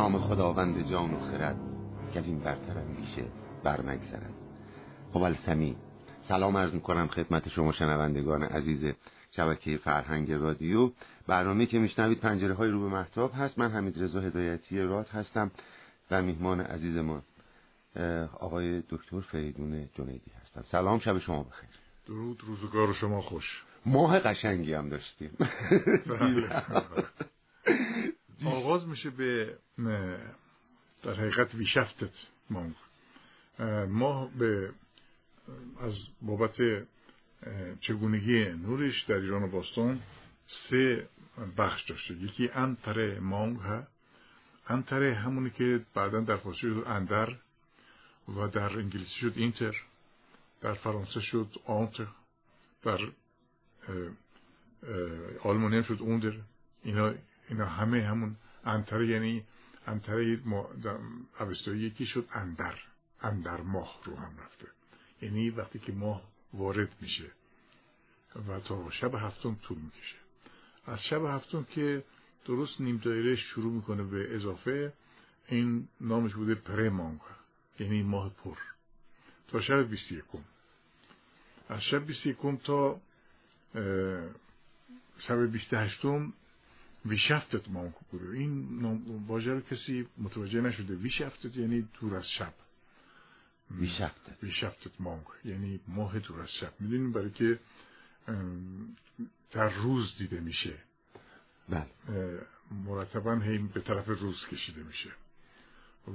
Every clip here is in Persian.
نام خداوند جان و خرد که این برتر اندیشه برمگذرد قبل سلام عرض می‌کنم خدمت شما شنوندگان عزیز شبکه فرهنگ رادیو. برنامه که میشنوید پنجره های رو به محتاب هست. من حمید رضا هدایتی راد هستم و میهمان عزیز ما آقای دکتر فریدون جنیدی هستم. سلام شب شما بخیر. درود روزگار شما خوش. ماه قشنگی هم داشتیم. بله. آغاز میشه به در حقیقت ویشفتت مانگ. ماه به از بابت چگونگی نورش در ایران و باستان سه بخش داشته. یکی انتره مانگ ها انتره همونی که بعدا در فارسی شد اندر و در انگلیسی شد اینتر در فرانسه شد آنتر در آلمانی شد اوندر. اینا, اینا همه همون انتره یعنی انتره اوستایی یکی شد اندر اندر ماه رو هم رفته. یعنی وقتی که ماه وارد میشه و تا شب هفتم طول می‌کشه. از شب هفتم که درست نیم دایره شروع می‌کنه به اضافه این نامش بوده پرمانگ یعنی ماه پر. تا شب بیست یکم. از شب بیست یکم تا شب بیست هشتم ویشفتت مانگ بوده این واژه رو کسی متوجه نشده. ویشفتت یعنی دور از شب. ویشفتت ویشفتت مانگ یعنی ماه دور از شب. می‌دونیم برای که در روز دیده میشه. بله. مرتبا هی به طرف روز کشیده میشه.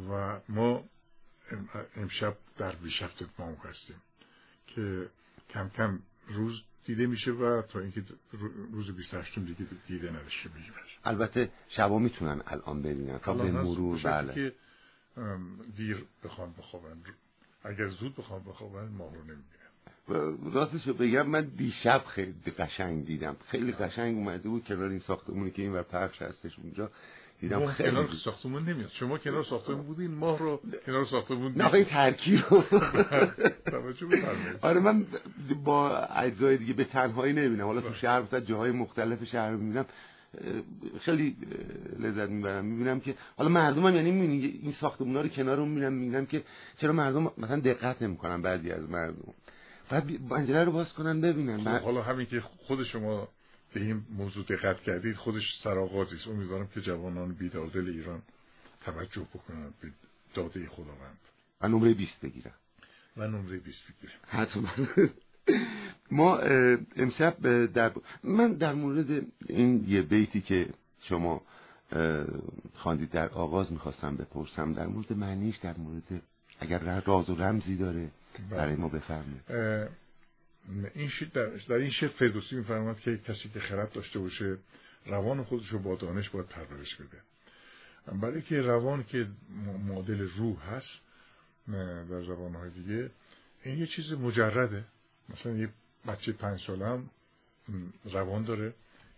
و ما امشب در ویشفتت مانگ هستیم. که کم کم روز دیده میشه و تا اینکه روز 28 دیگه دیده نداشته بشه البته شبا می‌تونن الان ببینن. تا به مرور بله. که دیر بخوان بخوابن. اگر زود بخوام بخوابن ماه رو نمی‌بینن. راستشو بگم من دیشب خیلی قشنگ دیدم. خیلی قشنگ اومده بود کنار این ساختمونی که این و پخش هستش اونجا. دیدم خیلی کنار ساختمون نمیاد. شما کنار ساختمون بودین ماه رو کنار ساختمون نه این ترکیب رو آره من با اجزای دیگه به تنهایی نمی‌بینم. حالا تو بله. شهر مثلا جاهای مختلف شهر می‌بینم خیلی لذت می‌برم. می‌بینم که حالا مردم هم یعنی این ساختمونا رو کنار رو می‌بینم می‌بینم که چرا مردم مثلا دقت نمی‌کنن بعضی از مردم. بعد پنجره رو باز کنن ببینن. خب حالا همین که خود شما به این موضوع دقت کردید خودش سرآغازی است. امیدوارم که جوانان بیدادل ایران توجه بکنن به داده خداوند. و نمره 20 بگیرن و نمره 20 بگیرن حتما. ما امشب در من در مورد این یه بیتی که شما خواندید در آغاز می‌خواستم بپرسم در مورد معنیش در مورد اگر راز و رمزی داره بله. برای ما بفرمایید. این در, در این شعر فردوسی میفرماد که کسی که خرد داشته باشه روان خودش رو با دانش باید پرورش بده. برای که روان که مدل روح هست در زبانهای دیگه این یه چیز مجرده. مثلا یه بچه پنج ساله هم روان داره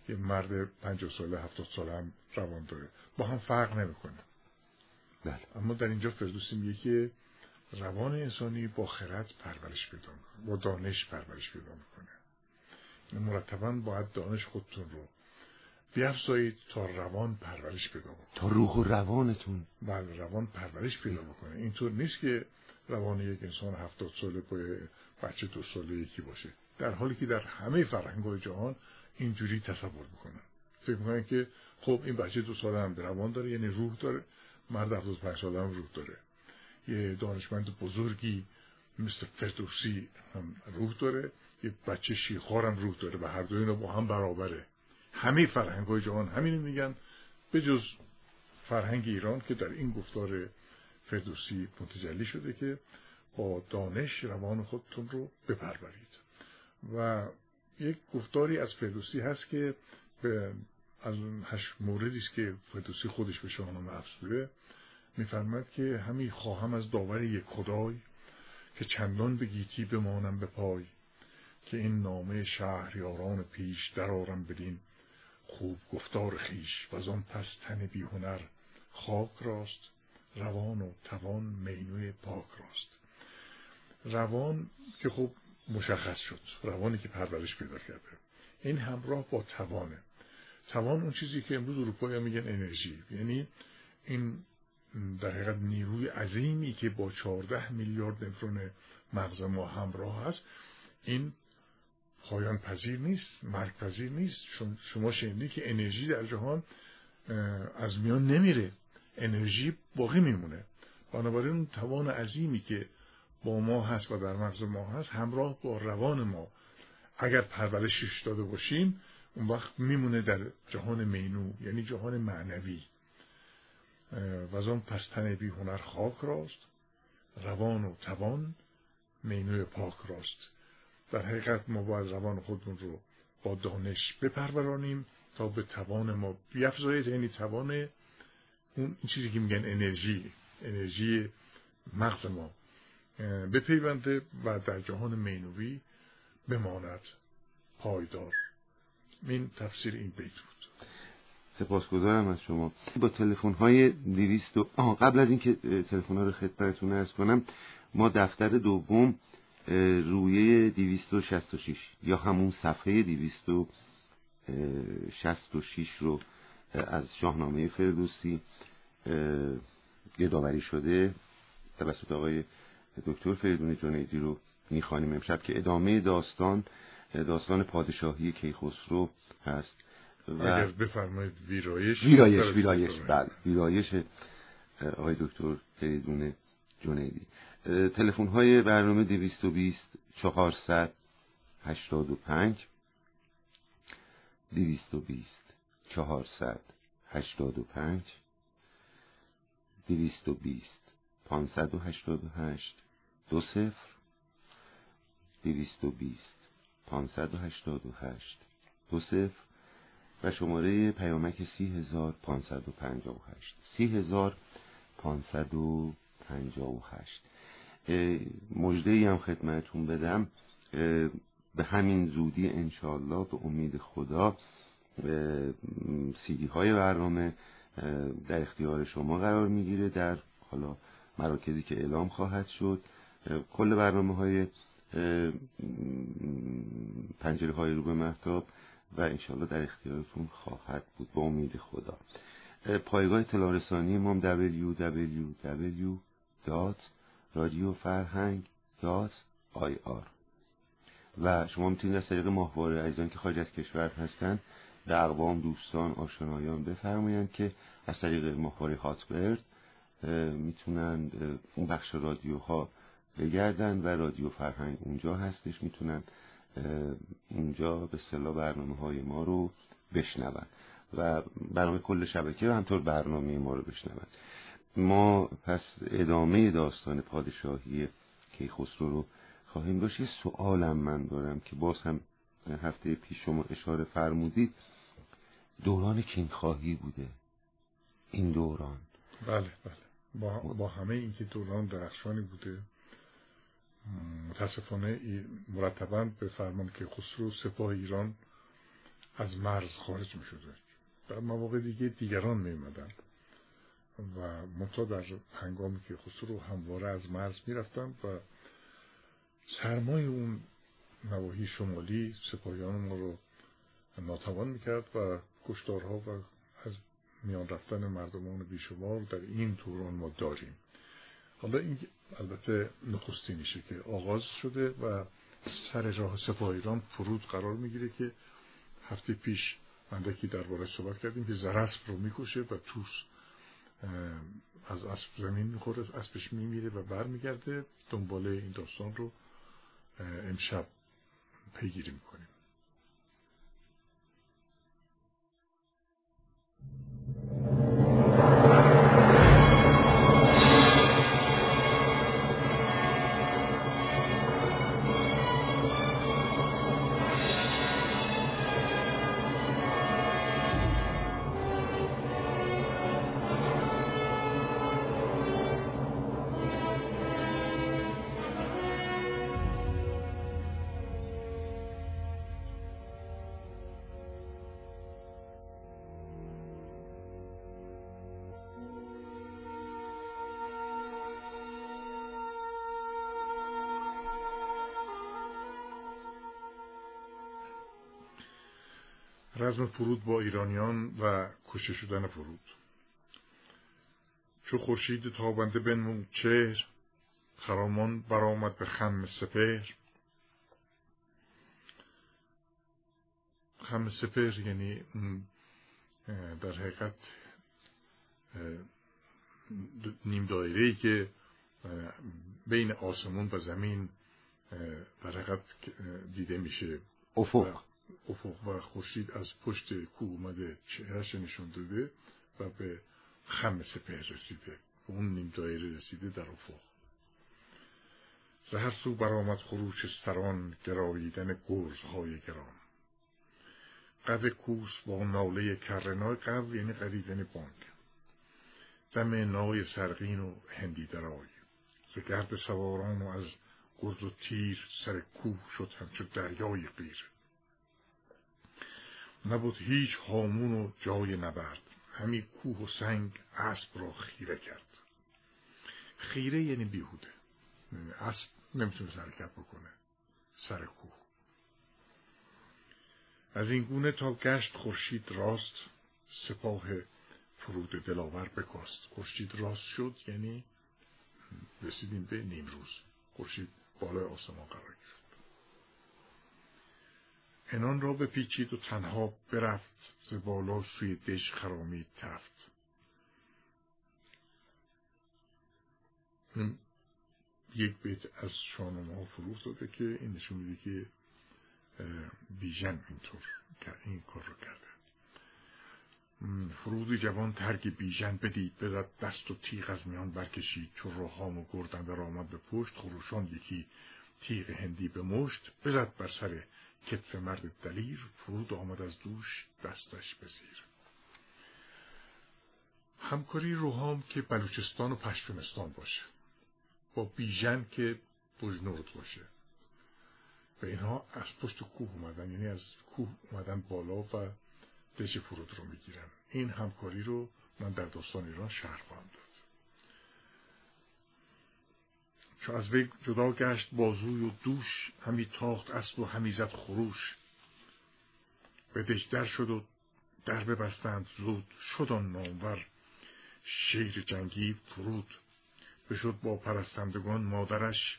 یه مرد پنج ساله هفتاد ساله هم روان داره. با هم فرق نمی‌کنه. بله. اما در اینجا فردوسی میگه که روان انسانی با خرد پرورش پیدا می‌کنه با دانش پرورش پیدا می‌کنه. مرتبا باید دانش خودتون رو بیافزایید تا روان پرورش پیدا بکنه تا روح و روانتون. بله روان پرورش پیدا بکنه. اینطور نیست که روان یک انسان هفتاد ساله با بچه دو ساله یکی باشه. در حالی که در همه فرهنگ های جهان اینجوری تصور می‌کنن. فکر می‌کنن که خب این بچه دو ساله هم روان داره یعنی روح داره. مرد هفتاد پنج ساله هم روح داره. یه دانشمند بزرگی مثل فردوسی هم روح داره یه بچه شیخار هم روح داره و هر دو اینا با هم برابره. همه فرهنگ های جهان همین میگن به جز فرهنگ ایران که در این گفتار فردوسی متجلی شده که با دانش روان خودتون رو بپرورید. و یک گفتاری از فردوسی هست که به از هشت موردی که فردوسی خودش به شاهنامه افزوده. میفرماد که همی خواهم از داور یک خدای که چندان به گیتی بمانم به پای که این نامه شهریاران پیش درارم بدین خوب گفتار خیش و آن پس تن بی هنر خاک راست روان و توان مینوی پاک راست. روان که خب مشخص شد روانی که پرورش پیدا کرده. این همراه با توانه. توان اون چیزی که امروز اروپایی میگن انرژی. یعنی این در حقیقت نیروی عظیمی که با 14 میلیارد نفرون مغز ما همراه است این پایان پذیر نیست مرگ پذیر نیست. شما شنیدی که انرژی در جهان از میان نمیره. انرژی باقی میمونه. بنابراین اون توان عظیمی که با ما هست و در مغز ما هست همراه با روان ما. اگر پرورشش داده باشیم اون وقت میمونه در جهان مینو یعنی جهان معنوی. و از آن پس تن بی هنر خاک راست روان و توان مینو پاک راست. در حقیقت ما باید روان خودمون رو با دانش بپرورانیم تا به توان ما بیافزایید یعنی توان اون این چیزی که میگن انرژی انرژی مغز ما بپیونده و در جهان مینوی بماند. پایدار. این تفسیر این بیت سپاسگزارم از شما. با تلفن های دویست و قبل از اینکه تلفن ها رو خدمتتون ارز کنم ما دفتر دوم رویه 266 یا همون صفحه 266 رو از شاهنامه فردوسی یادآوری شده توسط آقای دکتر فریدون جنیدی رو می‌خوانیم امشب که ادامه داستان داستان پادشاهی کیخسرو هست. و اگر بفرمایید ویرایش ویرایش ویرایش. بله. ویرایش آقای دکتر فریدون جنیدی. تلفن های برنامه 220 400 85 220 400 85 220 588 دو صفر. 220 588 دو صفر. و شماره پیامک 30558 30558 مجده ای هم خدمتون بدم. به همین زودی انشالله به امید خدا سیدی های برنامه در اختیار شما قرار می‌گیره در حالا مراکزی که اعلام خواهد شد. کل برنامه های پنجره های رو به محتاب و انشالله در اختیارتون خواهد بود. با امید خدا. پایگاه اطلاع رسانی ما www.radiofرهنگ.ir و شما می‌تونید از طریق ماهواره عزیزان که خارج از کشور هستن به اقوام دوستان آشنایان بفرمایند که از طریق ماهواره هاتبرد می‌تونن اون بخش رادیوها بگردن و رادیو فرهنگ اونجا هستش. می‌تونن اونجا به صلاح برنامه های ما رو بشنون و برنامه کل شبکه و همطور برنامه ما رو بشنون. ما پس ادامه داستان پادشاهی کیخسرو رو خواهیم داشت. یه سوالم من دارم که باز هم هفته پیش شما اشاره فرمودید. دوران کینخواهی بوده. این دوران. بله بله. با, با همه اینکه دوران درخشانی بوده. متاسفانه مرتبا به فرمان که خسرو سپاه ایران از مرز خارج می شده در مواقع دیگه دیگران می و منتها در هنگامی که خسرو همواره از مرز می رفتن و سرمای اون نواحی شمالی سپاهیان ما رو ناتوان می‌کرد و کشتارها و از میان رفتن مردمان بیشمار در این دوران ما داریم. حالا این البته نخستینیشه که آغاز شده و سر راه سپاه ایران فرود قرار می‌گیره که هفته پیش اندکی درباره صحبت کردیم که زرسب رو می‌کشه و توس از اسب زمین می‌خوره اسبش میمیره و برمیگرده. دنباله این داستان رو امشب پیگیری می‌کنیم. رزم فرود با ایرانیان و کشته شدن فرود. چو خورشید تابنده بنمود چهر خرامان برآمد به خم سپهر. خم سپهر یعنی در حقیقت نیم دایره ای که بین آسمون و زمین در حقیقت دیده میشه. افق. افق و خورشید از پشت کوه اومده چهرش نشون داده و به خم سپهر رسیده. اون نیم دایره رسیده در افق. زهر سو برآمد خروش سران گراییدن گرزهای گران. قد کوس با ناله کرنای قو یعنی قریدن بانک دم نای سرقین و هندی درای. ز گرد سواران و از گرز و تیر سر کوه شد همچو دریای قیر. نبود هیچ هامون و جای نبرد. همی کوه و سنگ اسب را خیره کرد. خیره یعنی بیهوده. یعنی اسب نمی‌تونه حرکت بکنه. سر کوه. از این گونه تا گشت خورشید راست سپاه فرود دلاور بکاست. خورشید راست شد یعنی رسیدیم به نیمروز. خورشید بالای آسمان قرار گرفت. انان را بپیچید و تنها برفت ز بالا سوی دش خرامید تفت. یک بیت از شاهنامه ها فرو داده که این نشون میده که بیژن اینطور این کار رو کرده. فرود جوان ترک بیژن بدید بزد دست و تیغ از میان برکشید. چو روحام و گردن در آمد به پشت خروشان یکی تیغ هندی به مشت بزد بر سر کتف مرد دلیر فرود آمد از دوش دستش بزیر. همکاری روحام که بلوچستان و پشتونستان باشه. با بیژن که بجنورد باشه. و اینها از پشت کوه اومدن یعنی از کوه اومدن بالا و دژ فرود رو می‌گیرن. این همکاری رو من در داستان ایران شهر خواهم داد. چو از وی جدا گشت بازوی و دوش همی تاخت اسب و همی زد خروش. به دژ در شد و در ببستند زود. شد آن نامور شیر جنگی فرود. بشد با پرستندگان مادرش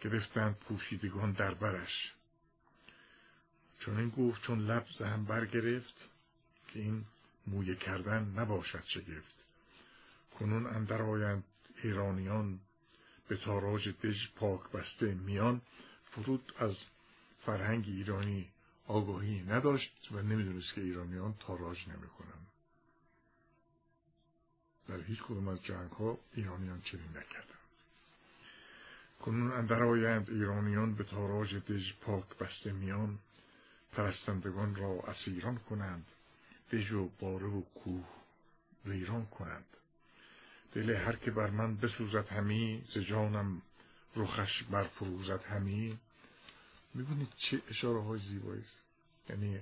گرفتند پوشیدگان در برش چون این گفت چون لب هم برگرفت که این مویه کردن نباشد شگفت. کنون اندر آیند ایرانیان به تاراج دژ پاک بسته میان فرود از فرهنگ ایرانی آگاهی نداشت و نمی‌دونست که ایرانیان تاراج نمی‌کنن در هیچ کدوم از جنگ ها ایرانیان چنین نکردن کنون اندر آیند ایرانیان به تاراج دژ پاک بسته میان پرستندگان را اسیران کنند دژ و باره و کوه ویران کنند. دل هر که بر من بسوزد همی ز جانم رخش برفروزد همی. می‌بینید چه اشاره های زیبایی یعنی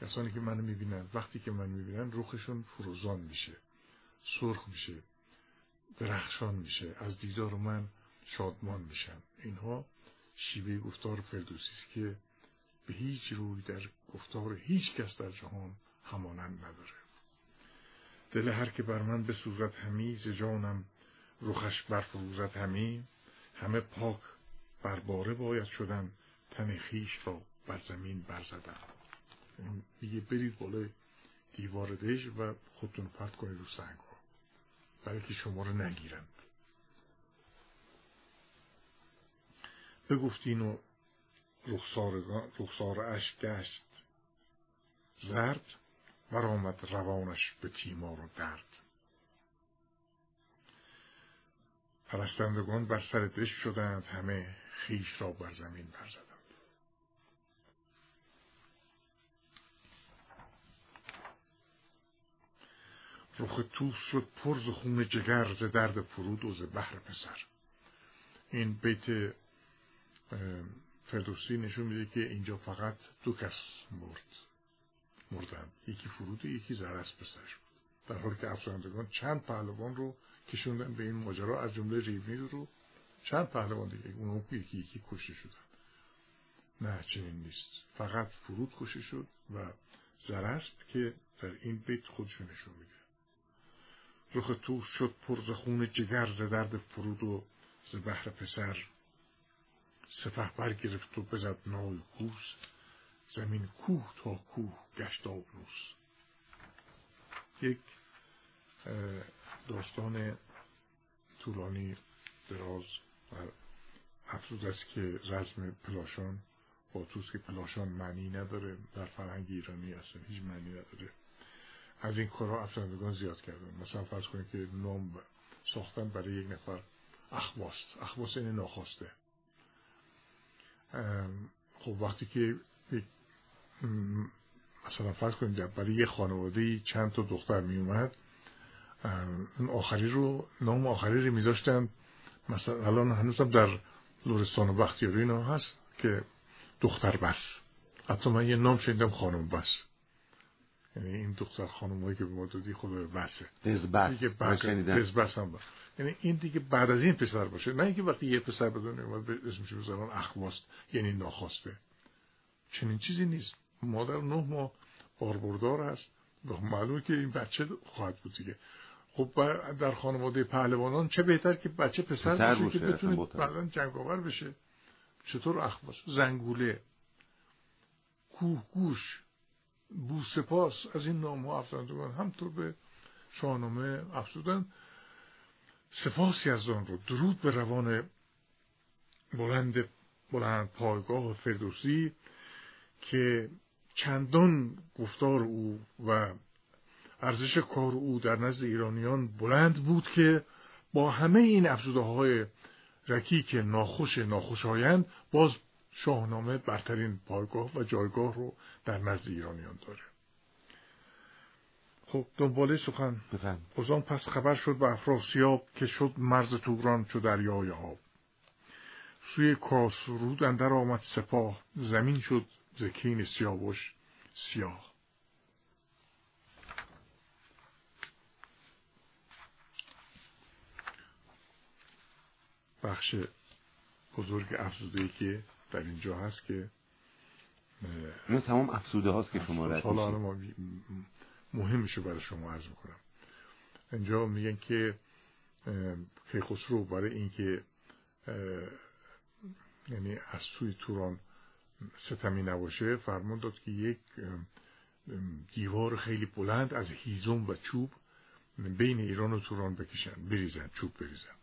کسانی که منو می‌بینند وقتی که من می‌بینن رخشون فروزان میشه سرخ میشه درخشان میشه از دیدار من شادمان میشن. اینها شیوه گفتار فردوسی است که به هیچ روی در گفتار هیچ کس در جهان همانند نداره. دل هر که بر من بسوزد همی ز جانم رخش برفروزد همی. همه پاک برباره باید شدن تن خیش را بر زمین برزدن میگه برید بالای دیوار دژ و خودتون پرت کنید رو سنگ ها. برای که شما رو نگیرند. بگفتین و رخسار اش گشت زرد. برآمد روانش به تیمار و درد. پرستندگان بر سر دش شدند همه خیش را بر زمین برزدند. رخ توس شد پر ز خون جگر ز درد فرود و ز بحر پسر. این بیت فردوسی نشون میده که اینجا فقط دو کس مرد. مردن یکی فرود یکی زرس پسرش بود در حالی که افسرندگان چند پهلوان رو کشوندن به این ماجرا از جمله ریونید رو چند پهلوان دیگه اون یکی یکی کشته شدن. نه چنین نیست. فقط فرود کشته شد و زرست که در این بیت خودشو نشون میده. رخ تو شد پرز خون جگر ز درد فرود و ز بحر پسر. سفه برگرفت و بزد نای کوس. زمین کوه تا کوه گشت آبروس یک داستان طولانی دراز و افزود است که رزم پلاشان با توست که پلاشان معنی نداره در فرهنگ ایرانی اصلا هیچ معنی نداره. از این کارها افزندگان زیاد کردن. مثلا فرض کنید که نام ساختن برای یک نفر اخواست. اخواست این ناخواسته. خب وقتی که مثلا فرض کنید برای یه خانواده چند تا دختر می اومد اون آخری رو نام آخری رو میذاشتن. مثلا الان هنوزم در لورستان و بختیاری اینا هست که دختر بس. حتی من یه نام شنیدم خانم بس. یعنی این دختر خانم که به ما دادی خدا بسه. دزبس هم بس. یعنی این دیگه بعد از این پسر باشه. نه اینکه وقتی یه پسر بدون اومد به اسمش بذارن اخواست یعنی ناخواسته. چنین چیزی نیست. مادر نه ماه باربردار است. معلومه که این بچه خواهد بود دیگه. خب در خانواده پهلوانان چه بهتر که بچه پسر, پسر باشه که بتونه بعدا جنگاور بشه. چطور اخواست زنگوله کوه گوش بوسپاس از این نام ها افزندگان همطور به شاهنامه افزودن. سپاسی از آن رو درود به روان بلند بلند پایگاه فردوسی که چندان گفتار او و ارزش کار او در نزد ایرانیان بلند بود که با همه این افزوده های رکیک ناخوش ناخوشایند باز شاهنامه برترین پایگاه و جایگاه رو در نزد ایرانیان داره. خب دنباله سخن. از پس خبر شد به افراسیاب که شد مرز توران چو دریای آب. سوی کاسرود اندر آمد سپاه. زمین شد زکین سیاوش سیاه بخش بزرگ افزوده که در اینجا هست که این تمام افزوده هاست که شما رد حالا ما مهم میشه برای شما عرض می‌کنم. اینجا میگن که کیخسرو برای اینکه یعنی از سوی توران ستمی نباشه فرمان داد که یک دیوار خیلی بلند از هیزم و چوب بین ایران و توران بکشن بریزن چوب بریزن.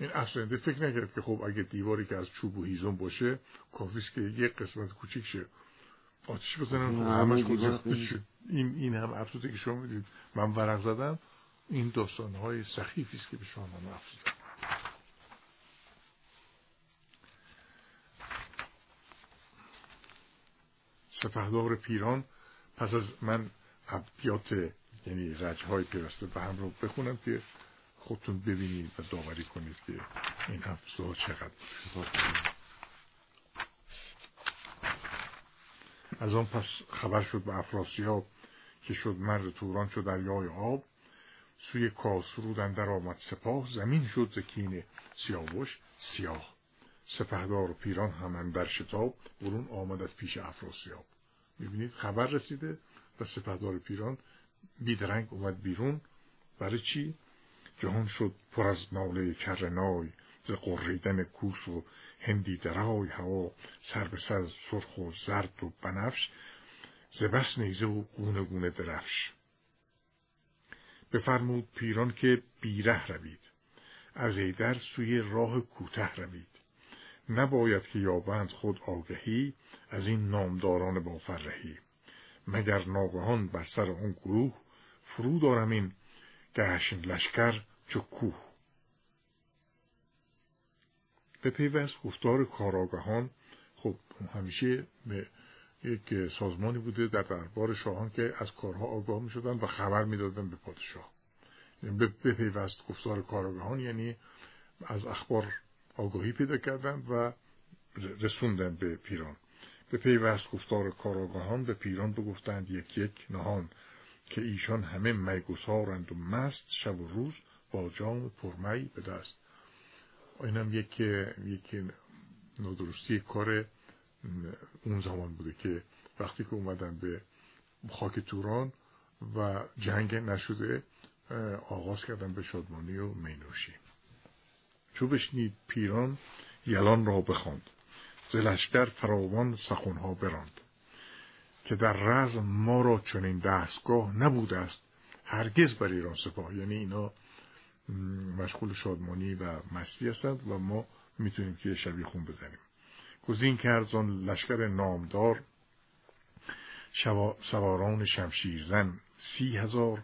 این افسرنده فکر نکرد که خب اگه دیواری که از چوب و هیزم باشه کافیست که یک قسمت کوچیک شه. آتیش بزنن همش این این هم افسوده که شما می‌دید من ورق زدم. این داستان های سخیفی است که به شما من سپهدار پیران پس از من ابیات یعنی رجهای پیوسته به هم رو بخونم که خودتون ببینید و داوری کنید که این افزار چقدر از آن پس خبر شد به افراسیاب که شد مرد توران شد دریای آب. سوی کاسرود اندر آمد سپاه. زمین شد زکین سیاوش سیاه سپهدار و پیران هم اندر شتاب برون آمد از پیش افراسیاب می‌بینید خبر رسیده و سپهدار پیران بیدرنگ اومد بیرون. برای چی؟ جهان شد پر از ناله کرنای ز قریدن کوس و هندی درای هوا سر به سر سرخ و زرد و بنفش ز بس نیزه و گونه گونه درفش. بفرمود پیران که بیره روید. از ایدر سوی راه کوته روید. نباید که یابند خود آگهی از این نامداران با فرهی مگر ناگهان بر سر آن گروه فرود دارم این گشن لشکر چو کوه؟ به پیوست گفتار کاراگهان خب همیشه به یک سازمانی بوده در دربار شاهان که از کارها آگاه می شدن و خبر می دادن به پادشاه. به پیوست گفتار کاراگهان یعنی از اخبار آگاهی پیدا کردن و رسوندن به پیران. به پیوست گفتار کاراگاهان به پیران بگفتند یک یک نهان که ایشان همه میگسارند و مست شب و روز با جام پرمی به دست. اینم یک یک نادرستی کار اون زمان بوده که وقتی که اومدن به خاک توران و جنگ نشده آغاز کردن به شادمانی و مینوشی. چو بشنید پیران یلان را بخواند. ز لشکر فراوان سخنها براند. که در رزم ما را چنین دستگاه نبوده است هرگز بر ایران سپاه. یعنی اینا مشغول شادمانی و مستی هستند و ما می‌تونیم که شبیه خون بزنیم. گزین کرد زن لشکر نامدار سواران شمشیرزن. سی هزار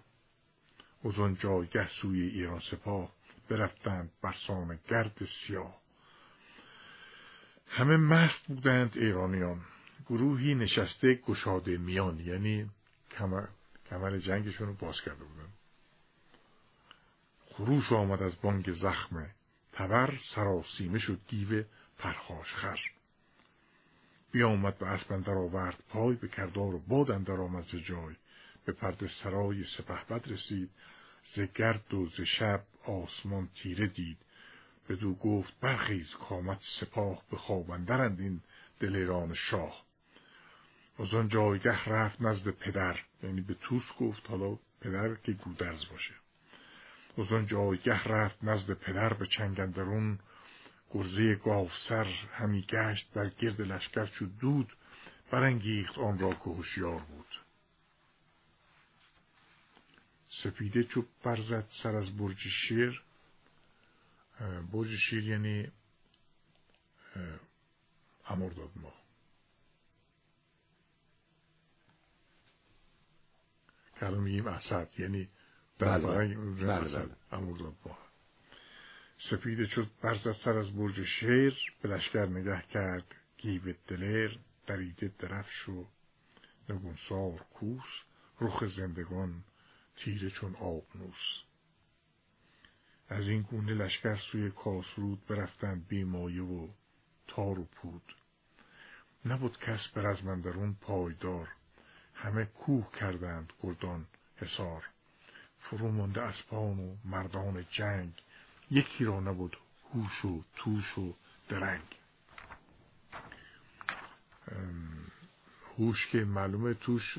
و جایگه سوی ایران سپاه. برفتند برسان گرد سیاه. همه مست بودند ایرانیان. گروهی نشسته گشاده میان یعنی کمر, کمر جنگشون رو باز کرده بودن. خروش آمد از بانگ زخمه تبر سراسیمه شد دیو پرخاش خر. بیامد به اسب آورد پای به کردار و باد اندر آمد ز جای. به پرده سرای سپهبد رسید ز گرد و ز شب آسمان تیره دید. بدو گفت برخیز کامت سپاه به خواب اندرند این دلیران شاه. از آن جایگه رفت نزد پدر یعنی به توس گفت حالا پدر که گودرز باشه. از آن جایگه رفت نزد پدر به چنگندرون گرزه سر همی گشت بر گرد لشکر چو دود برانگیخت آن را که هوشیار بود. سپیده چو برزد سر از برج شیر. برج شیر یعنی امرداد ما. که میگیم اسد یعنی در بله بله, بله. ما. سپیده چو برزد سر از برج شیر به لشکر نگه کرد گیو دلیر دریده درفش و نگونسار کوس رخ زندگان تیره چون آبنوس از این گونه لشکر سوی کاسرود برفتند بیمایه و تار و پود. نبود کس بر از مندرون پایدار. همه کوه کردند گردان حصار. فرو مانده اسپان و مردان جنگ. یکی را نبود هوش و توش و درنگ. هوش که معلومه توش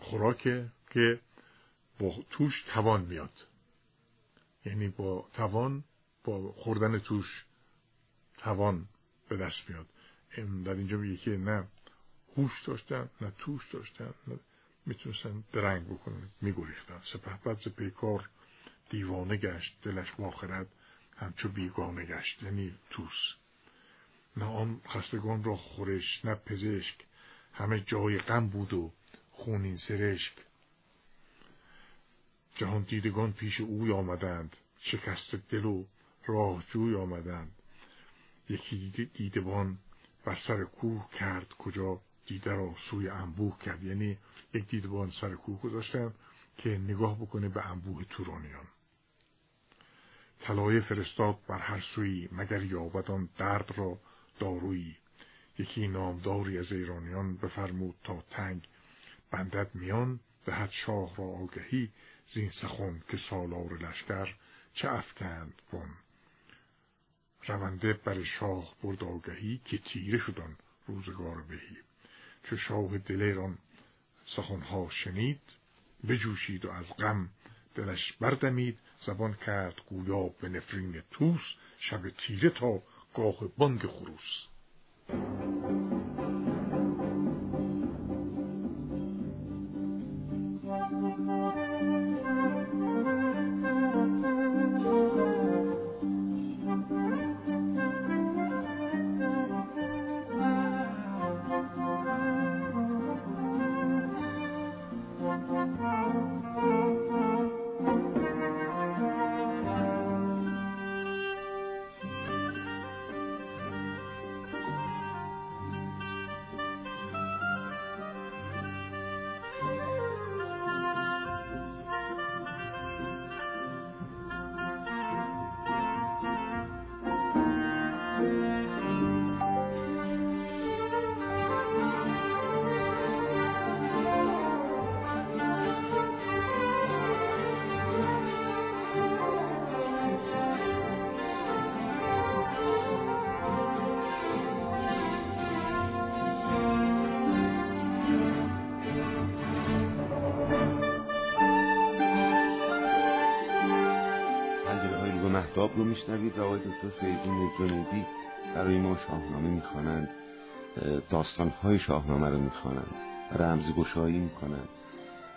خوراکه که با توش توان میاد. یعنی با توان با خوردن توش توان به دست میاد. در اینجا میگه که نه هوش داشتن نه توش داشتن نه می‌تونستن درنگ بکنن میگریختن. سپه بعد پیکار دیوانه گشت دلش باخرد همچو بیگانه گشت. یعنی توس. نه آن خستگان را خورش نه پزشک همه جای غم بود و خونین سرشک. جهان دیدگان پیش اوی آمدند. شکست دل و راهجوی آمدند. یکی دیدبان بر سر کوه کرد کجا دیده را سوی انبوه کرد. یعنی یک دیدبان سر کوه گذاشتن که نگاه بکنه به انبوه تورانیان. طلایه فرستاد بر هر سوی مگر یابد درد را دارویی؟ یکی نامداری از ایرانیان بفرمود تا تنگ بندد میان دهد شاه را آگهی زین سخن که سالار لشکر چه افکند بن رونده بر شاه برد آگهی که تیره شدن روزگار بهی. چو شاه دلیران سخنها شنید بجوشید و از غم دلش بردمید. زبان کرد گویا به نفرین توس شب تیره تا گاه بانگ خروس. محتاب رو میشنوید و آقای دکتر فیضون جنیدی برای ما شاهنامه می‌خوانند داستانهای شاهنامه رو می‌خوانند رمزگشایی می‌کنند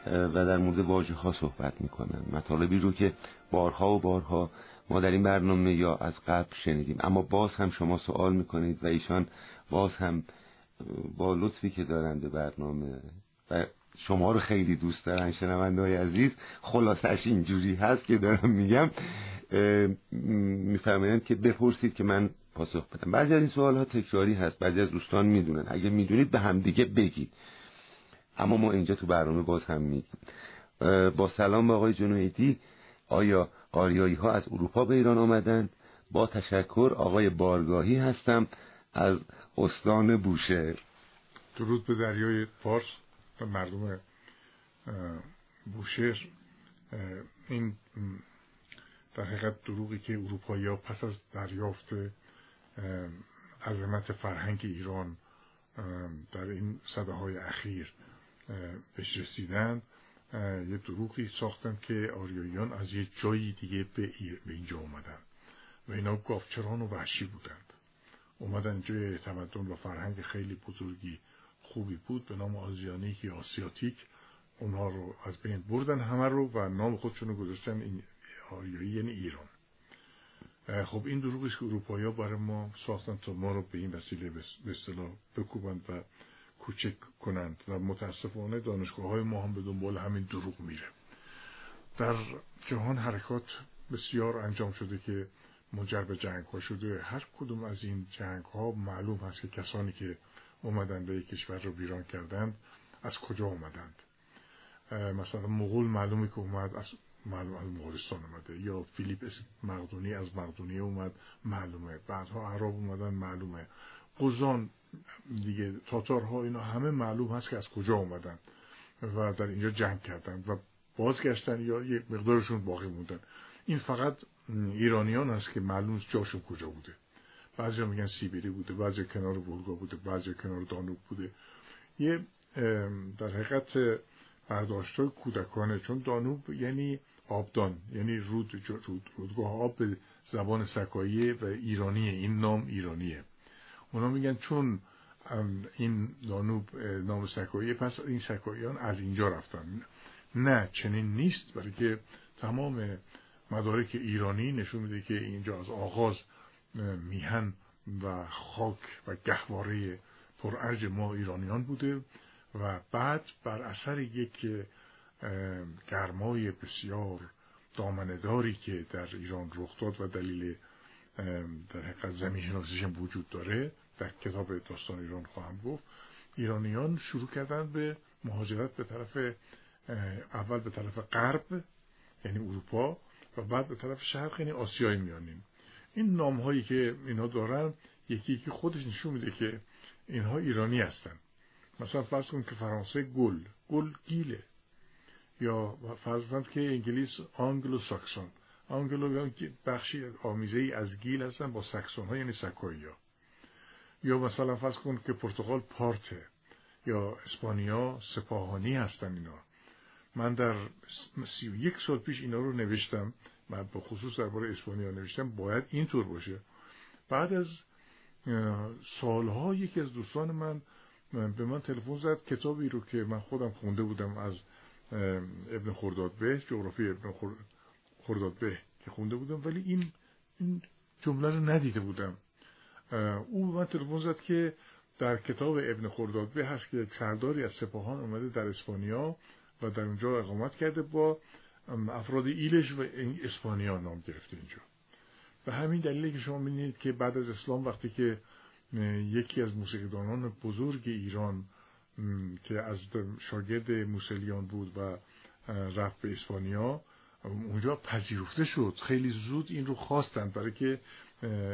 و در مورد واژه ها صحبت می‌کنند. مطالبی رو که بارها و بارها ما در این برنامه یا از قبل شنیدیم. اما باز هم شما سوال می‌کنید و ایشان باز هم با لطفی که دارند به برنامه و شما رو خیلی دوست دارن شنونده های عزیز خلاصش اینجوری هست که دارم میگم. میفرمایند که بپرسید که من پاسخ بدم. بعضی از این سوال ها تکراری هست بعضی از دوستان می‌دونن. اگه می‌دونید به همدیگه بگید. اما ما اینجا تو برنامه باز هم میگیم. با سلام به آقای جنویدی آیا آریایی ها از اروپا به ایران آمدند؟ با تشکر آقای بارگاهی هستم از استان بوشهر. درود به دریای فارس و مردم بوشهر. این در حقیقت دروغی که اروپایی ها پس از دریافت عظمت فرهنگ ایران در این صده های اخیر بهش رسیدن یه دروغی ساختن که آریاییان از یه جایی دیگه به, اینجا اومدن و اینا گافچران و وحشی بودند. اومدن جای تمدن و فرهنگ خیلی بزرگی خوبی بود به نام آزیانیک یا آسیاتیک. اونها رو از بین بردن همه رو و نام خودشون رو گذاشتن آریایی یعنی ایران. خب این دروغی که اروپایی برای ما ساختن تا ما رو به این وسیله به بکوبند و کوچک کنند و متاسفانه دانشگاه های ما هم به دنبال همین دروغ میره. در جهان حرکات بسیار انجام شده که منجر به جنگ ها شده. هر کدوم از این جنگ ها معلوم هست که کسانی که اومدن به کشور رو ویران کردند از کجا اومدند؟ مثلا مغول معلومه که اومد از معلوم از مغولستان اومده. یا فیلیپ مقدونی از مقدونیه اومد معلومه. بعدها عرب اومدن معلومه. قزان دیگه تاتارها اینا همه معلوم هست که از کجا اومدن و در اینجا جنگ کردن و بازگشتن یا یک مقدارشون باقی موندن. این فقط ایرانیان هست که معلوم جاشون کجا بوده. بعضی میگن سیبری بوده بعضی کنار ولگا بوده بعضی کنار دانوب بوده. یه در حقیقت برداشت کودکانه چون دانوب یعنی آبدان یعنی رود, رود رودگاه آب به زبان سکاییه و ایرانیه این نام ایرانیه. اونا میگن چون این دانوب نام سکاییه پس این سکاییان از اینجا رفتن. نه چنین نیست برای که تمام مدارک ایرانی نشون میده که اینجا از آغاز میهن و خاک و گهواره پرارج ما ایرانیان بوده و بعد بر اثر یک گرمای بسیار دامنداری که در ایران رخ داد و دلیل در حقیقت زمین شناسیش وجود داره در کتاب داستان ایران خواهم گفت. ایرانیان شروع کردن به مهاجرت به طرف اول به طرف غرب یعنی اروپا و بعد به طرف شرق یعنی آسیای میانی. این نام هایی که اینا دارن یکی یکی خودش نشون میده که اینها ایرانی هستن. مثلا فرض کن که فرانسه گل گل گیله. یا فرض کن که انگلیس آنگلو ساکسون آنگلو بخشی آمیزه ای از گیل هستن با ساکسون ها یعنی سکایی ها. یا مثلا فرض کن که پرتغال پارته یا اسپانیا سپاهانی هستن اینا. من در سی و یک سال پیش اینا رو نوشتم. من به خصوص درباره اسپانیا نوشتم. باید اینطور باشه. بعد از سالها یکی از دوستان من به من تلفن زد. کتابی رو که من خودم خونده بودم از ابن خرداد به جغرافی ابن خرداد به که خونده بودم ولی این این جمله رو ندیده بودم. او به من تلفن زد که در کتاب ابن خرداد به هست که سرداری از سپاهان اومده در اسپانیا و در اونجا اقامت کرده با افراد ایلش و اسپانیا نام گرفته اینجا. و همین دلیلی که شما می‌بینید که بعد از اسلام وقتی که یکی از موسیقیدانان بزرگ ایران که از شاگرد موسلیان بود و رفت به اسپانیا اونجا پذیرفته شد. خیلی زود این رو خواستند برای که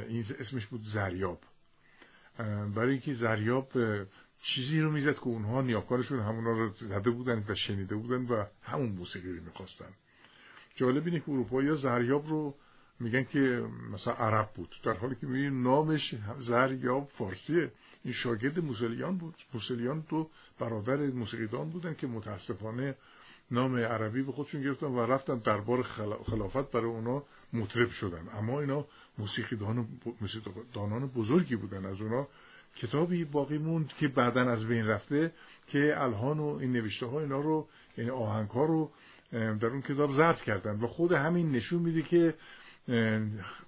این اسمش بود زریاب. برای اینکه زریاب چیزی رو می‌زد که اونها نیاکارشون همونا رو زده بودن و شنیده بودن و همون موسیقی رو می‌خواستن. جالب اینه که اروپایی ها زریاب رو میگن که مثلا عرب بود. در حالی که میگن نامش زریاب فارسیه. این شاگرد موسیلیان بود. موسیلیان دو برادر موسیقیدان بودن که متاسفانه نام عربی به خودشون گرفتن و رفتن دربار خلافت برای اونا مطرب شدن. اما اینا موسیقی دانان بزرگی بودن از اونا. کتابی باقی موند که بعدا از بین رفته که الهان و این نوشته ها اینا رو این آهنگ ها رو در اون کتاب ضبط کردن. و خود همین نشون میده که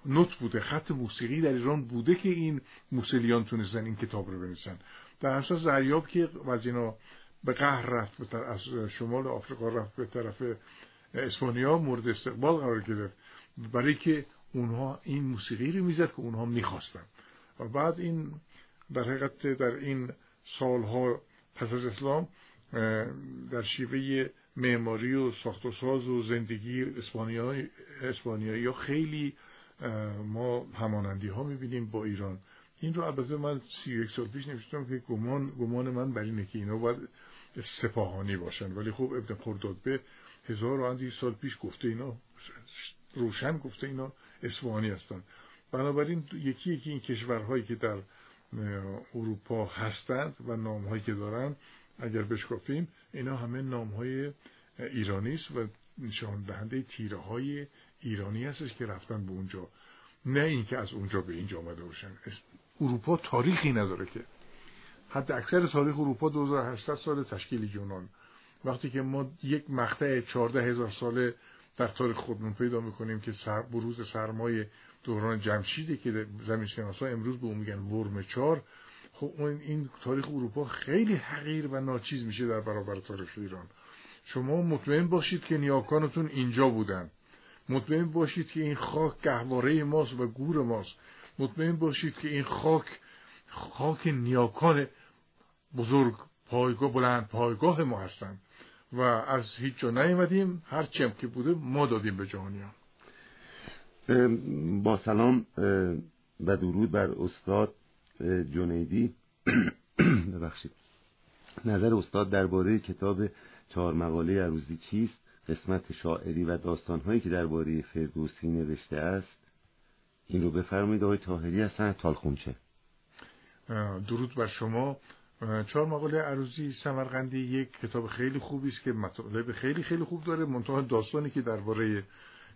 نوت بوده خط موسیقی در ایران بوده که این موسیلیان تونستن این کتاب رو بنویسن. در اساس زریاب که از اینا به قهر رفت از شمال آفریقا رفت به طرف اسپانیا مورد استقبال قرار گرفت. برای که اونها این موسیقی رو می‌زد که اونها می‌خواستن. و بعد این در حقیقت در این سالها پس از اسلام در شیوه معماری و ساخت و ساز و زندگی اسپانیایی ها خیلی ما همانندی ها می‌بینیم با ایران. این رو البته من سی یک سال پیش نوشتم که گمان, گمان من بر اینه که اینا باید سپاهانی باشن. ولی خب ابن به هزار و اندی سال پیش گفته اینا روشن گفته اینا اسفهانی هستن. بنابراین یکی یکی این کشورهایی که در اروپا هستند و نامهایی که دارن اگر بشکافیم اینا همه نامهای ایرانی است و نشان دهنده تیره های ایرانی هستش که رفتن به اونجا. نه اینکه از اونجا به اینجا آمده باشن. اروپا تاریخی نداره که. حتی اکثر تاریخ اروپا 2800 سال تشکیل یونان. وقتی که ما یک مقطع 14 هزار ساله در تاریخ خودمون پیدا می‌کنیم که سر بروز سرمایه دوران جمشیده که زمین شناسا امروز به اون میگن ورم چار خب این تاریخ اروپا خیلی حقیر و ناچیز میشه در برابر تاریخ ایران. شما مطمئن باشید که نیاکانتون اینجا بودن. مطمئن باشید که این خاک گهواره ماست و گور ماست. مطمئن باشید که این خاک خاک نیاکان بزرگ پایگاه بلند پایگاه ما هستند و از هیچ جا نیومدیم. هر چیم که بوده ما دادیم به جهانیان. با سلام و درود بر استاد جنیدی. ببخشید. نظر استاد درباره کتاب چهار مقاله عروضی چیست؟ قسمت شاعری و داستانهایی که درباره فردوسی نوشته است. این رو بفرمایید آقای تاهری هستن تالخونچه. درود بر شما. چهار مقاله عروضی سمرقندی یک کتاب خیلی خوبی است که مطالب خیلی خیلی خوب داره. منتها داستانی که درباره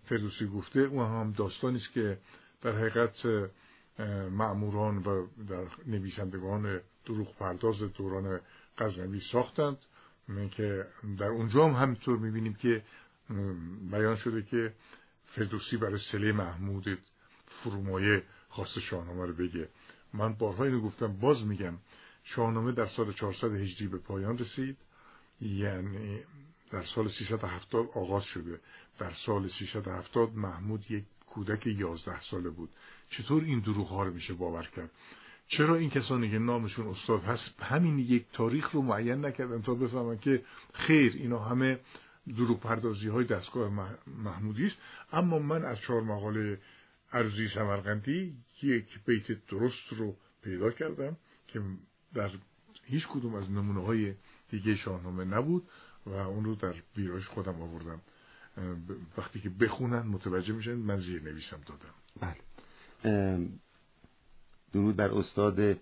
فردوسی گفته اون هم داستانی است که در حقیقت معموران و در نویسندگان دروغ پرداز دوران غزنوی ساختند. که در اونجا هم همینطور می‌بینیم که بیان شده که فردوسی برای سله محمود فرومایه خواست شاهنامه رو بگه. من بارها اینو گفتم باز میگم شاهنامه در سال 400 هجری به پایان رسید. یعنی در سال 370 آغاز شده. در سال 370 محمود یک کودک 11 ساله بود. چطور این دروغ ها رو میشه باور کرد؟ چرا این کسانی که نامشون استاد هست همین یک تاریخ رو معین نکردن تا بفهمن که خیر اینا همه دروغ پردازی های دستگاه محمودی است. اما من از چهار مقاله ارزی سمرقندی یک بیت درست رو پیدا کردم که در هیچ کدوم از نمونه های دیگه شاهنامه نبود و اون رو در ویرایش خودم آوردم. وقتی که بخونن متوجه میشن من زیر نویسم دادم. بله. درود بر استاد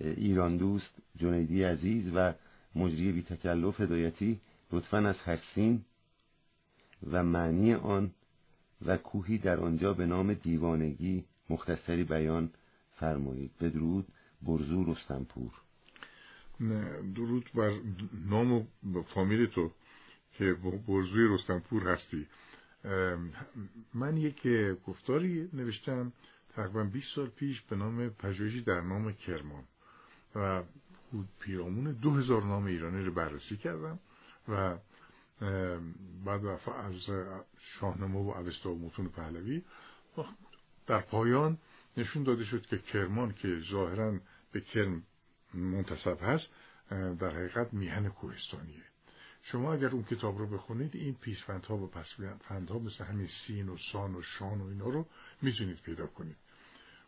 ایران دوست جنیدی عزیز و مجری بی تکلف هدایتی لطفا از حسین و معنی آن و کوهی در آنجا به نام دیوانگی مختصری بیان فرمایید. بدرود برزو رستمپور. درود بر نام و فامیل تو. که برزوی رستمپور هستی. من یک گفتاری نوشتم تقریبا 20 سال پیش به نام پژوهشی در نام کرمان و پیرامون دو هزار نام ایرانی رو بررسی کردم و بعد از شاهنامه و اوستا و متون پهلوی در پایان نشون داده شد که کرمان که ظاهرا به کرم منتصب هست در حقیقت میهن کوهستانیه. شما اگر اون کتاب رو بخونید این پیشفندها و پسفندها مثل همین سین و سان و شان و اینا رو می‌تونید پیدا کنید.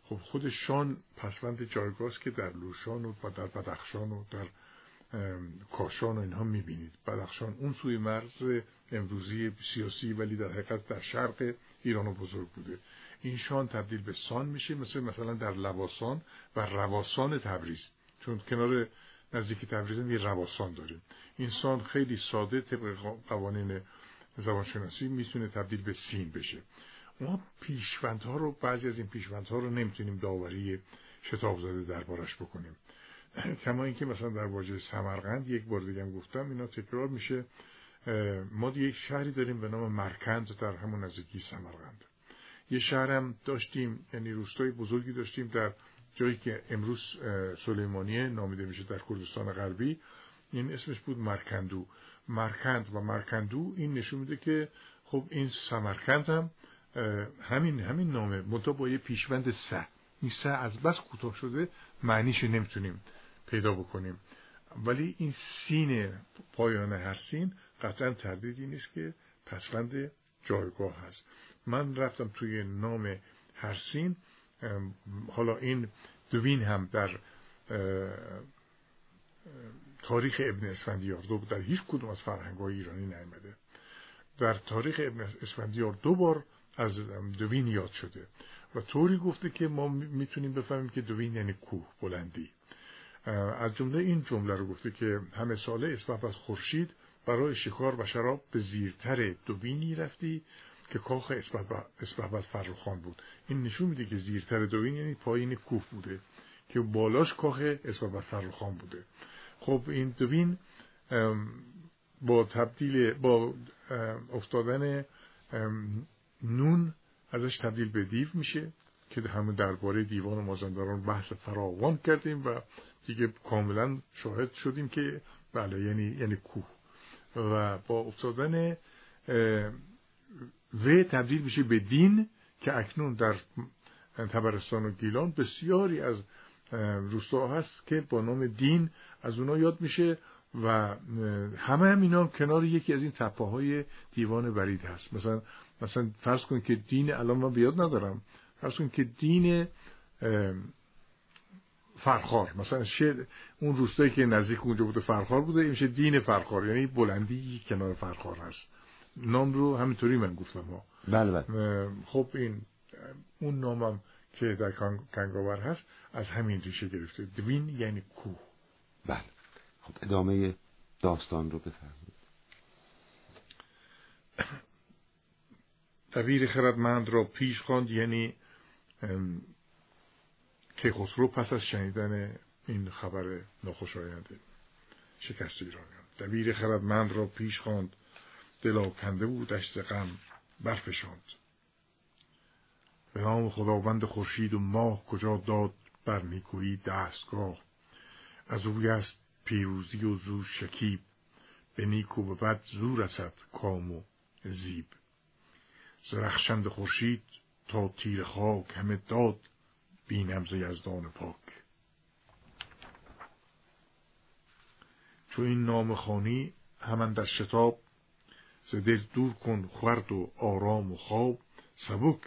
خب خود شان پسوند جایگاست که در لوشان و در بدخشان و در کاشان و اینها می‌بینید. بدخشان اون سوی مرز امروزی سیاسی ولی در حقیقت در شرق ایران بزرگ بوده. این شان تبدیل به سان میشه مثل مثلا در لواسان و رواسان تبریز. چون کنار نزدیک تبریز یه رواسان داریم. این خیلی ساده طبق قوانین زبانشناسی می‌تونه تبدیل به سین بشه. ما پیشوندها رو بعضی از این پیشوندها رو نمی‌تونیم داوری شتاب زده دربارش بکنیم. کما اینکه مثلا در واژه سمرقند یک بار دیگه گفتم اینا تکرار میشه ما یک شهری داریم به نام مرکند در همون نزدیکی سمرقند. یه شهرم داشتیم یعنی روستای بزرگی داشتیم در جایی که امروز سلیمانیه نامیده میشه در کردستان غربی این اسمش بود مرکندو مرکند و مرکندو این نشون میده که خب این سمرکند هم همین همین نامه منتها با یه پیشوند سه. این سه از بس کوتاه شده معنیش نمی‌تونیم پیدا بکنیم. ولی این سین پایان هر سین قطعا تردیدی نیست که پسوند جایگاه هست. من رفتم توی نام هر سین حالا این دوین هم در تاریخ ابن اسفندیار دو در هیچ کدوم از فرهنگ های ایرانی نیامده. در تاریخ ابن اسفندیار دو بار از دوین یاد شده و طوری گفته که ما می‌تونیم بفهمیم که دوین یعنی کوه بلندی. از جمله این جمله رو گفته که همه ساله اسباب از خورشید برای شکار و شراب به زیرتر دوینی رفتی که کاخ اسباب فرخان بود. این نشون میده که زیرتر دوین یعنی پایین کوه بوده که بالاش کاخ اسباب فرخان بوده. خب این دوین با تبدیل با افتادن نون ازش تبدیل به دیو میشه که همه درباره دیوان مازندران بحث فراوان کردیم و دیگه کاملا شاهد شدیم که بله یعنی یعنی کوه. و با افتادن و تبدیل میشه به دین که اکنون در تبرستان و گیلان بسیاری از روستا هست که با نام دین از اونا یاد میشه و همه هم اینا کنار یکی از این تپه های دیوان برید هست. مثلا مثلا فرض کن که دین الان من بیاد ندارم. فرض کن که دین فرخار. مثلا شد اون روستایی که نزدیک اونجا بوده فرخار بوده این میشه دین فرخار یعنی بلندی کنار فرخار هست. نام رو همینطوری من گفتم ها. بله بله. خب این اون نامم که در کنگاور هست از همین ریشه گرفته. دوین یعنی کوه. بله. خب ادامه داستان رو بفرمایید. دبیر خردمند را پیش خواند یعنی که خسرو پس از شنیدن این خبر ناخوشایند شکست ایرانیان. دبیر خردمند را پیش خواند. دلا کنده بود دشت غم برفشاند. به نام خداوند خورشید و ماه کجا داد بر نیکویی دستگاه. از اوی است پیروزی و زو شکیب. به نیک و به بد زو رسد کام و زیب. زرخشند خورشید تا تیر خاک همه داد بینم ز یزدان پاک. چو این نام خانی همان در شتاب ز دل دور کن خورد و آرام و خواب سبک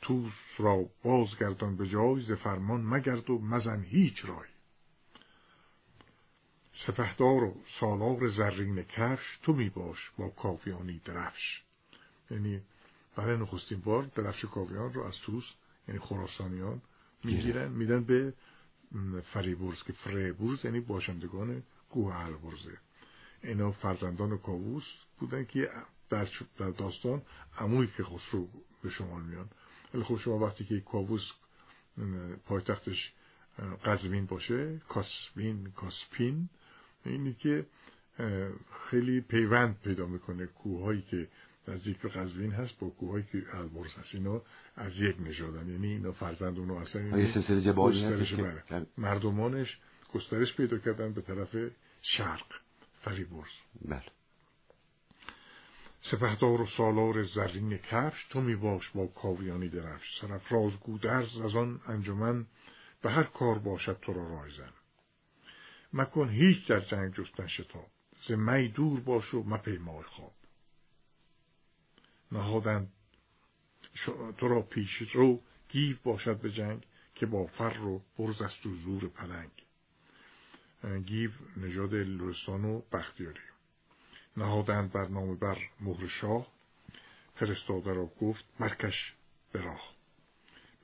توس را بازگردان به جای ز فرمان مگرد و مزن هیچ رای سپهدار و سالار زرین کفش تو می باش با کافیانی درفش یعنی برای نخستین بار درفش کافیان رو از توس یعنی خراسانیان می‌گیرن میدن به فریبورز که فریبورز یعنی باشندگان کوه البرزه اینا فرزندان کاووس بودن که در داستان عموی که خسرو به شما میان. ولی خب شما وقتی که کاووس پایتختش قزوین باشه کاسبین کاسپین اینی که خیلی پیوند پیدا می‌کنه کوههایی که نزدیک به قزوین هست با کوههایی که البرز هست. اینا از یک نژادن. یعنی اینا فرزند اونو اصلا مردمانش گسترش پیدا کردن به طرف شرق. فریبرز بله. سپهدار و سالار زرین کفش تو می باش با کاویانی درفش. سرفراز گودرز از آن انجمن به هر کار باشد تو را رایزن مکن هیچ در جنگ جستن شتاب ز می دور باش و مپیمای خواب. نهادن تو را پیش رو گیو باشد به جنگ که با فر و برز است و زور پلنگ. گیو نژاد لرستان و بختیاری. نهادند بر نام بر مهر شاه. فرستاده را گفت مرکش به راه.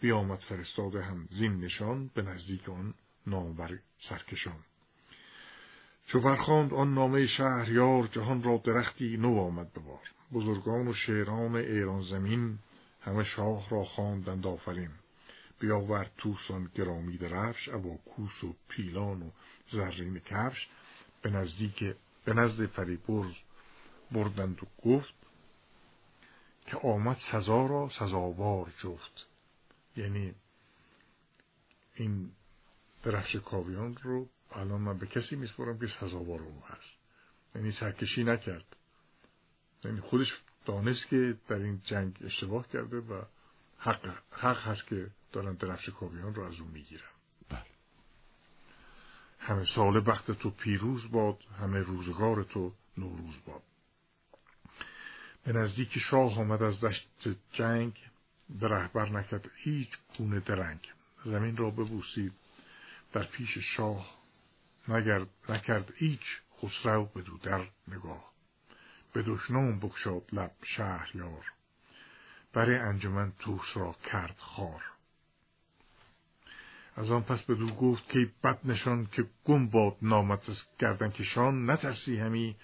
بیامد فرستاده هم زین نشان به نزدیک آن نامور سرکشان. چو برخواند آن نامه شهریار جهان را درختی نو آمد به بار. بزرگان و شیران ایران زمین همه شاه را خواندند آفرین. بیاورد توسان گرامی درفش ابا کوس و پیلان و زرین کفش به نزدیک به نزد فریبرز بردند و گفت که آمد سزا را سزاوار جفت. یعنی این درفش کاویان رو الان من به کسی میسپرم که سزاوار او هست. یعنی سرکشی نکرد. یعنی خودش دانست که در این جنگ اشتباه کرده و حق, حق هست که دارن درفش کاویان رو از اون می‌گیرن. همه سال وقت تو پیروز باد همه روزگار تو نوروز باد. به نزدیک شاه آمد از دشت جنگ به رهبر نکرد هیچ گونه درنگ. زمین را ببوسید در پیش شاه نگرد نکرد هیچ خسرو بدو در نگاه. به دشنام بکشاد لب شهریار برای انجمن توس را کرد خار. از آن پس به دو گفت که بد نشان که گم باد نامت گردن کشان نترسی همی.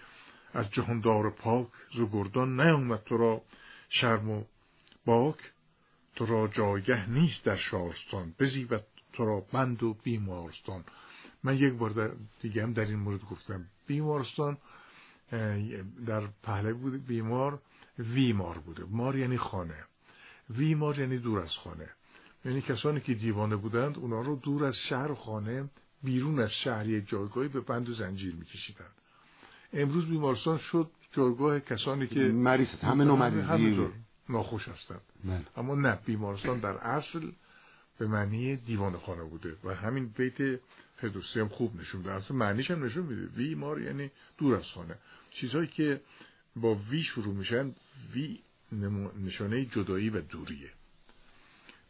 از جهاندار پاک زگردان نیامد تو را شرم و باک. تو را جایگه نیست در شارستان بزیبت تو را بند و بیمارستان. من یک بار دیگه هم در این مورد گفتم. بیمارستان در پهلوی بود بیمار ویمار بوده. مار یعنی خانه. ویمار یعنی دور از خانه. یعنی کسانی که دیوانه بودند اونا رو دور از شهر و خانه بیرون از شهر یک جایگاهی به بند و زنجیر میکشیدند. امروز بیمارستان شد جایگاه کسانی که مریض همه نوع ناخوش هستند. بله. اما نه بیمارستان در اصل به معنی دیوان خانه بوده و همین بیت فردوسی هم خوب نشون میده. اصلا معنیش هم نشون میده. بیمار یعنی دور از خانه. چیزهایی که با وی شروع میشن وی نشانه جدایی و دوریه.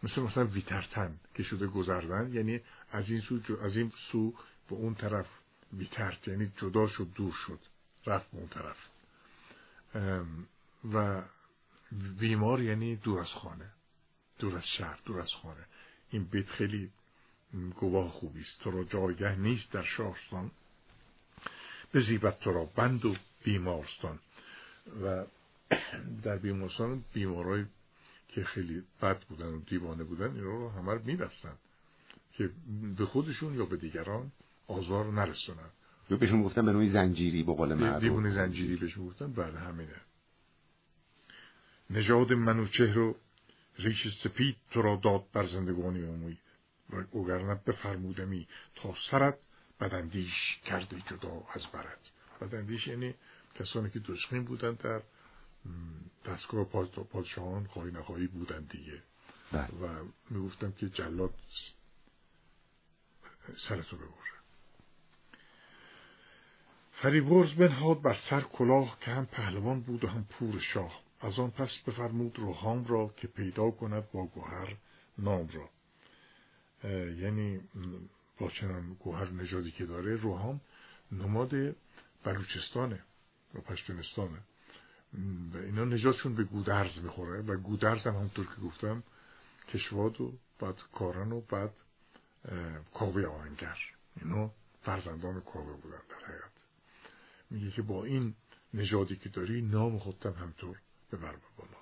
مثل مثلا ویترتن که شده گذردن یعنی از این سو از این سو به اون طرف ویترت یعنی جدا شد دور شد رفت به اون طرف. و بیمار یعنی دور از خانه دور از شهر دور از خانه. این بیت خیلی گواه خوبی است. تو را جایگه نیست در شاهستان. بزیبت تو را بند و بیمارستان. و در بیمارستان بیمارای که خیلی بد بودن و دیوانه بودن این رو همه رو میبستن که به خودشون یا به دیگران آزار نرسونن. یا بهشون گفتن به نوعی زنجیری به قول معروف. دیوونه زنجیری بهشون گفتن بعد همینه. نژاد منوچه رو ریش سپید تو را داد بر زندگانی امید و اوگرنه بفرمودمی تا سرت بدندیش کرده جدا از برد بدندیش یعنی کسانی که دشمن بودن در دستگاه پادشاهان خواهی نخواهی بودن دیگه. بله. و می‌گفتم که جلاد سرتو ببره. فریبرز بنهاد بر سر کلاه که هم پهلوان بود و هم پور شاه. از آن پس بفرمود روحام را که پیدا کند با گوهر نام را. یعنی با چنان گوهر نژادی که داره روحام نماد بلوچستانه و پشتونستانه. و اینا نجاتشون به گودرز می‌خوره. و گودرز هم همونطور که گفتم کشواد و بعد کارن و بعد کاوه آهنگر. اینا فرزندان کاوه بودن در حیات میگه که با این نژادی که داری نام خودتم همطور ببر به بالا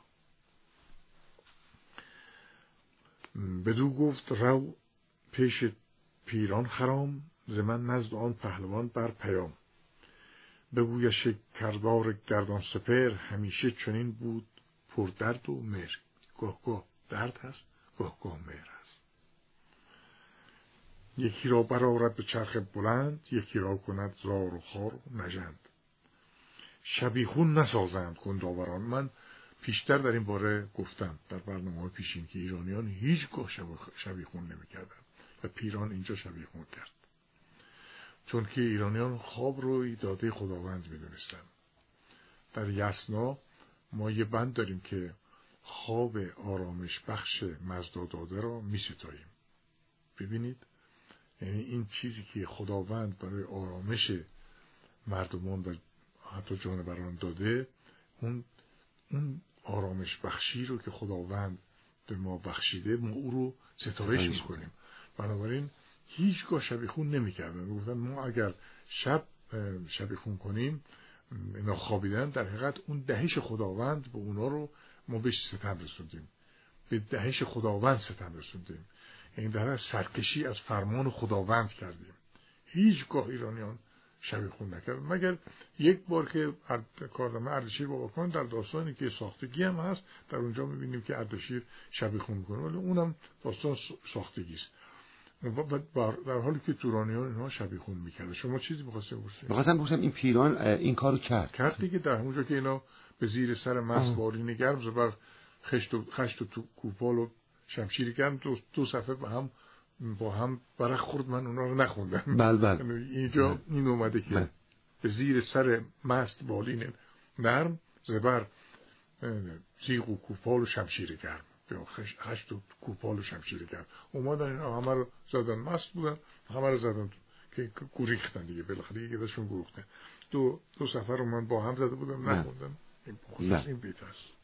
بدو گفت رو پیش پیران خرام ز من نزد آن پهلوان بر پیام. بگویش کردار گردان سپر همیشه چنین بود پر درد و مهر. گاه گاه درد هست گاه گاه مهر هست. یکی را برارد به چرخ بلند یکی را کند زار و خار و نژند. شبیخون نسازند کنداوران. من پیشتر در این باره گفتم در برنامه پیشین که ایرانیان هیچگاه شبیخون نمی‌کردند و پیران اینجا شبیخون کرد. چون که ایرانیان خواب رو داده خداوند می‌دونستن در یسنا ما یه بند داریم که خواب آرامش بخش مزدا داده را می ستاییم ببینید یعنی این چیزی که خداوند برای آرامش مردمان و حتی جانوران داده اون اون آرامش بخشی رو که خداوند به ما بخشیده ما او رو ستایش می‌کنیم. بنابراین هیچگاه شبیخون نمی‌کردن. گفتن ما اگر شب شبیخون کنیم اینا خوابیدن در حقیقت اون دهش خداوند به اونا رو ما بهش ستم رسوندیم. به دهش خداوند ستم رسوندیم. این در سرکشی از فرمان خداوند کردیم. هیچگاه ایرانیان شبیه خون نکرد مگر یک بار که کارنامه اردشیر بابا کن در داستانی که ساختگی هم هست در اونجا می‌بینیم که اردشیر شبیه خون می‌کنه. ولی اونم داستان ساختگی است. در حالی که تورانیان اینها شبیه خون می‌کرد. شما چیزی می‌خواستید بپرسید؟ می‌خواستم بپرسم این پیران این کارو کرد. کرد دیگه در اونجا که اینا به زیر سر مسوارین گرم زبر خشت و, خشت و کوپال و شمشیر گرم دو, دو صفحه به هم با هم برق خورد من اونا رو نخوندم. بله بله. یعنی اینجا بل. این اومده که بل. به زیر سر مست بالین نرم زبر زیغ و کوپال و شمشیر گرم. هشت کوپال و شمشیر گرم اومدن اینا همه رو زدن مست بودن همه رو زدن که گریختن دیگه بالاخره یکی داشون گروختن. دو دو سفر رو من با هم زده بودم نخوندم. این, این بیت هست.